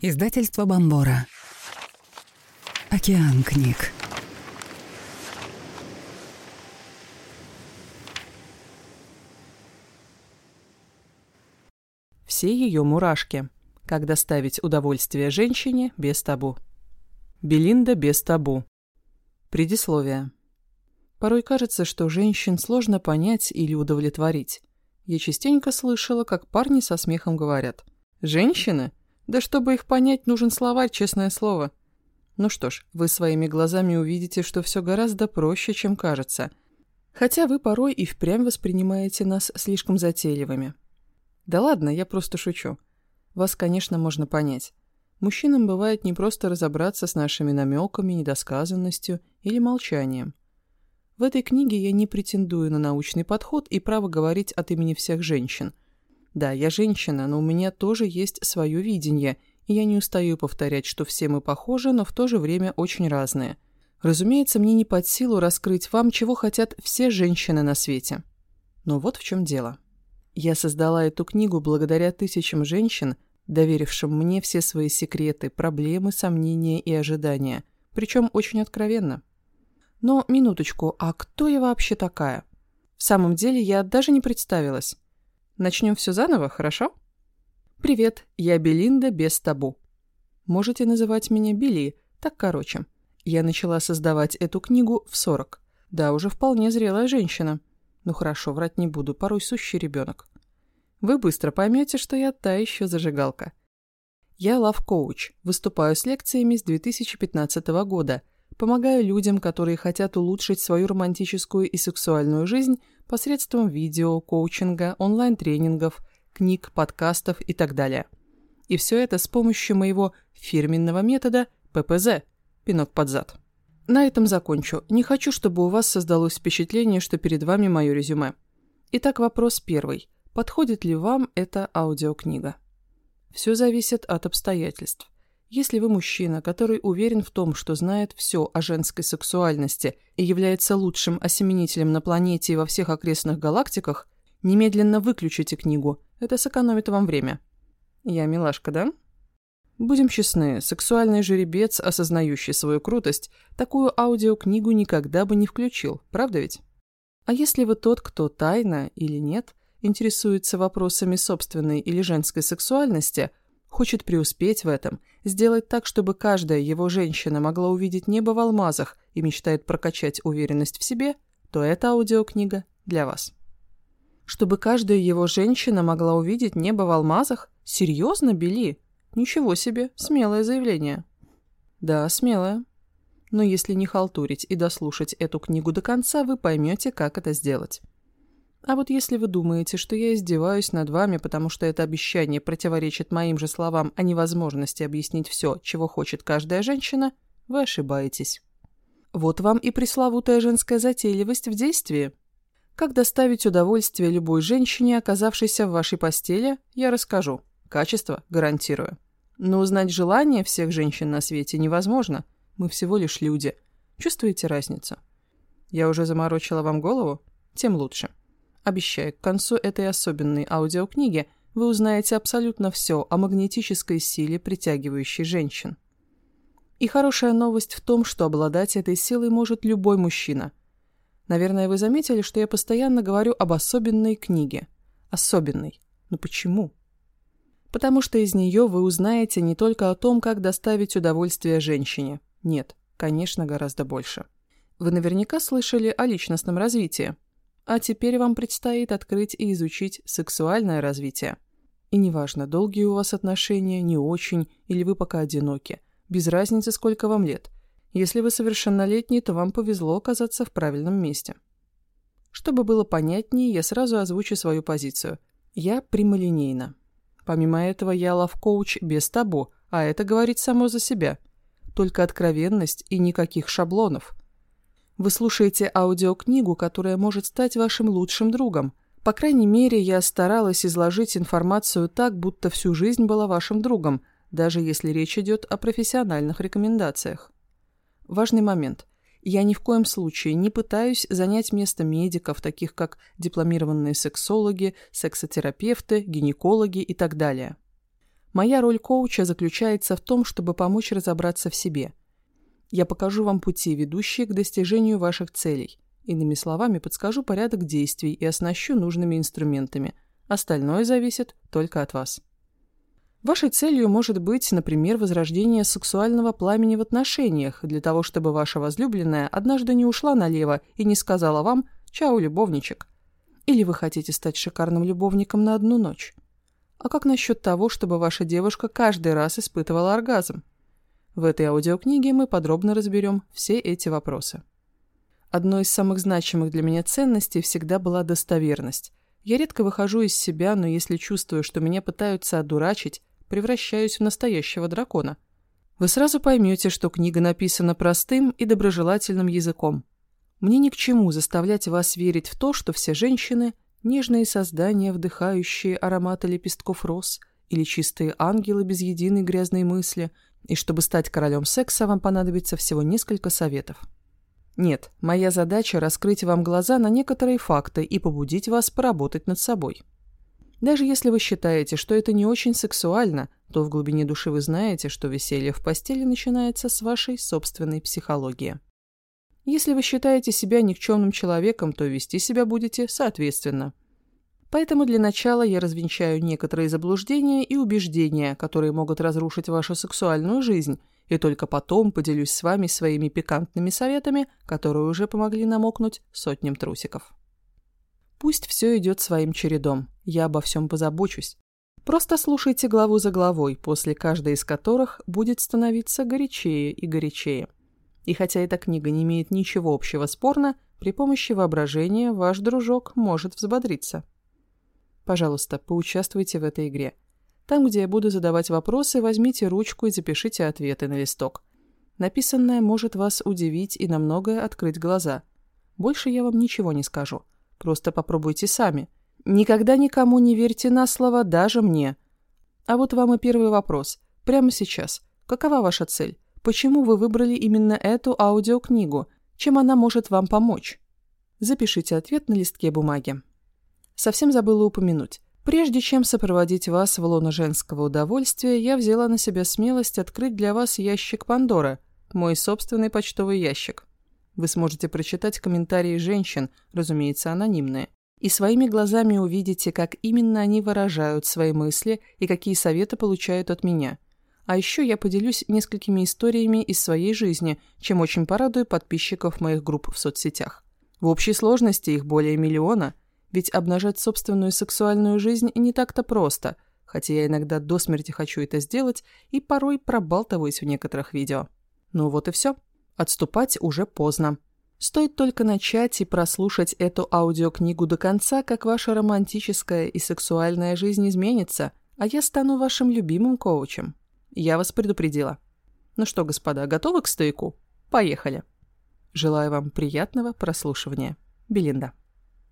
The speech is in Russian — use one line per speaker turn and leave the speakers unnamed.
Издательство Бомбора. Океан книг.
Все ее мурашки. Как доставить удовольствие женщине без табу. Белинда без табу. Предисловие. Порой кажется, что женщин сложно понять или удовлетворить. Я частенько слышала, как парни со смехом говорят. «Женщины? Да чтобы их понять, нужен словарь, честное слово. Ну что ж, вы своими глазами увидите, что все гораздо проще, чем кажется. Хотя вы порой и впрямь воспринимаете нас слишком затейливыми. Да ладно, я просто шучу. Вас, конечно, можно понять. Мужчинам бывает не просто разобраться с нашими намеками, недосказанностью или молчанием. В этой книге я не претендую на научный подход и право говорить от имени всех женщин – да, я женщина, но у меня тоже есть свое видение, и я не устаю повторять, что все мы похожи, но в то же время очень разные. Разумеется, мне не под силу раскрыть вам, чего хотят все женщины на свете. Но вот в чем дело. Я создала эту книгу благодаря тысячам женщин, доверившим мне все свои секреты, проблемы, сомнения и ожидания, причем очень откровенно. Но минуточку, а кто я вообще такая? В самом деле я даже не представилась. Начнем все заново, хорошо? Привет, я Белинда без табу. Можете называть меня Билли, так короче. Я начала создавать эту книгу в 40. Да, уже вполне зрелая женщина. Ну хорошо, врать не буду, порой сущий ребенок. Вы быстро поймете, что я та еще зажигалка. Я лав-коуч, выступаю с лекциями с 2015 года, помогаю людям, которые хотят улучшить свою романтическую и сексуальную жизнь посредством видео, коучинга, онлайн-тренингов, книг, подкастов и так далее. И все это с помощью моего фирменного метода ППЗ – пинок под зад. На этом закончу. Не хочу, чтобы у вас создалось впечатление, что перед вами мое резюме. Итак, вопрос первый. Подходит ли вам эта аудиокнига? Все зависит от обстоятельств. Если вы мужчина, который уверен в том, что знает все о женской сексуальности и является лучшим осеменителем на планете и во всех окрестных галактиках, немедленно выключите книгу, это сэкономит вам время. Я милашка, да? Будем честны, сексуальный жеребец, осознающий свою крутость, такую аудиокнигу никогда бы не включил, правда ведь? А если вы тот, кто тайно или нет, интересуется вопросами собственной или женской сексуальности – Хочет преуспеть в этом, сделать так, чтобы каждая его женщина могла увидеть небо в алмазах и мечтает прокачать уверенность в себе, то эта аудиокнига для вас. Чтобы каждая его женщина могла увидеть небо в алмазах? Серьезно, Бели? Ничего себе, смелое заявление. Да, смелое. Но если не халтурить и дослушать эту книгу до конца, вы поймете, как это сделать. А вот если вы думаете, что я издеваюсь над вами, потому что это обещание противоречит моим же словам о невозможности объяснить все, чего хочет каждая женщина, вы ошибаетесь. Вот вам и пресловутая женская затейливость в действии. Как доставить удовольствие любой женщине, оказавшейся в вашей постели, я расскажу. Качество гарантирую. Но узнать желание всех женщин на свете невозможно. Мы всего лишь люди. Чувствуете разницу? Я уже заморочила вам голову? Тем лучше. Обещаю, к концу этой особенной аудиокниги вы узнаете абсолютно все о магнетической силе, притягивающей женщин. И хорошая новость в том, что обладать этой силой может любой мужчина. Наверное, вы заметили, что я постоянно говорю об особенной книге. Особенной. Но почему? Потому что из нее вы узнаете не только о том, как доставить удовольствие женщине. Нет, конечно, гораздо больше. Вы наверняка слышали о личностном развитии. А теперь вам предстоит открыть и изучить сексуальное развитие. И неважно, долгие у вас отношения, не очень, или вы пока одиноки. Без разницы, сколько вам лет. Если вы совершеннолетний, то вам повезло оказаться в правильном месте. Чтобы было понятнее, я сразу озвучу свою позицию. Я прямолинейна. Помимо этого, я лав-коуч без табу, а это говорит само за себя. Только откровенность и никаких шаблонов. Вы слушаете аудиокнигу, которая может стать вашим лучшим другом. По крайней мере, я старалась изложить информацию так, будто всю жизнь была вашим другом, даже если речь идет о профессиональных рекомендациях. Важный момент. Я ни в коем случае не пытаюсь занять место медиков, таких как дипломированные сексологи, сексотерапевты, гинекологи и так далее. Моя роль коуча заключается в том, чтобы помочь разобраться в себе. Я покажу вам пути, ведущие к достижению ваших целей. Иными словами, подскажу порядок действий и оснащу нужными инструментами. Остальное зависит только от вас. Вашей целью может быть, например, возрождение сексуального пламени в отношениях, для того, чтобы ваша возлюбленная однажды не ушла налево и не сказала вам «Чао, любовничек». Или вы хотите стать шикарным любовником на одну ночь. А как насчет того, чтобы ваша девушка каждый раз испытывала оргазм? В этой аудиокниге мы подробно разберем все эти вопросы. Одной из самых значимых для меня ценностей всегда была достоверность. Я редко выхожу из себя, но если чувствую, что меня пытаются одурачить, превращаюсь в настоящего дракона. Вы сразу поймете, что книга написана простым и доброжелательным языком. Мне ни к чему заставлять вас верить в то, что все женщины – нежные создания, вдыхающие ароматы лепестков роз, или чистые ангелы без единой грязной мысли, и чтобы стать королем секса, вам понадобится всего несколько советов. Нет, моя задача – раскрыть вам глаза на некоторые факты и побудить вас поработать над собой. Даже если вы считаете, что это не очень сексуально, то в глубине души вы знаете, что веселье в постели начинается с вашей собственной психологии. Если вы считаете себя никчемным человеком, то вести себя будете соответственно. Поэтому для начала я развенчаю некоторые заблуждения и убеждения, которые могут разрушить вашу сексуальную жизнь, и только потом поделюсь с вами своими пикантными советами, которые уже помогли намокнуть сотням трусиков. Пусть все идет своим чередом, я обо всем позабочусь. Просто слушайте главу за главой, после каждой из которых будет становиться горячее и горячее. И хотя эта книга не имеет ничего общего с порно, при помощи воображения ваш дружок может взбодриться. Пожалуйста, поучаствуйте в этой игре. Там, где я буду задавать вопросы, возьмите ручку и запишите ответы на листок. Написанное может вас удивить и на многое открыть глаза. Больше я вам ничего не скажу. Просто попробуйте сами. Никогда никому не верьте на слово, даже мне. А вот вам и первый вопрос. Прямо сейчас. Какова ваша цель? Почему вы выбрали именно эту аудиокнигу? Чем она может вам помочь? Запишите ответ на листке бумаги. Совсем забыла упомянуть. Прежде чем сопроводить вас в лоно женского удовольствия, я взяла на себя смелость открыть для вас ящик Пандоры, мой собственный почтовый ящик. Вы сможете прочитать комментарии женщин, разумеется, анонимные, и своими глазами увидите, как именно они выражают свои мысли и какие советы получают от меня. А еще я поделюсь несколькими историями из своей жизни, чем очень порадую подписчиков моих групп в соцсетях. В общей сложности их более миллиона, ведь обнажать собственную сексуальную жизнь не так-то просто, хотя я иногда до смерти хочу это сделать и порой пробалтываюсь в некоторых видео. Ну вот и все. Отступать уже поздно. Стоит только начать и прослушать эту аудиокнигу до конца, как ваша романтическая и сексуальная жизнь изменится, а я стану вашим любимым коучем. Я вас предупредила. Ну что, господа, готовы к стойку? Поехали. Желаю вам приятного прослушивания. Белинда.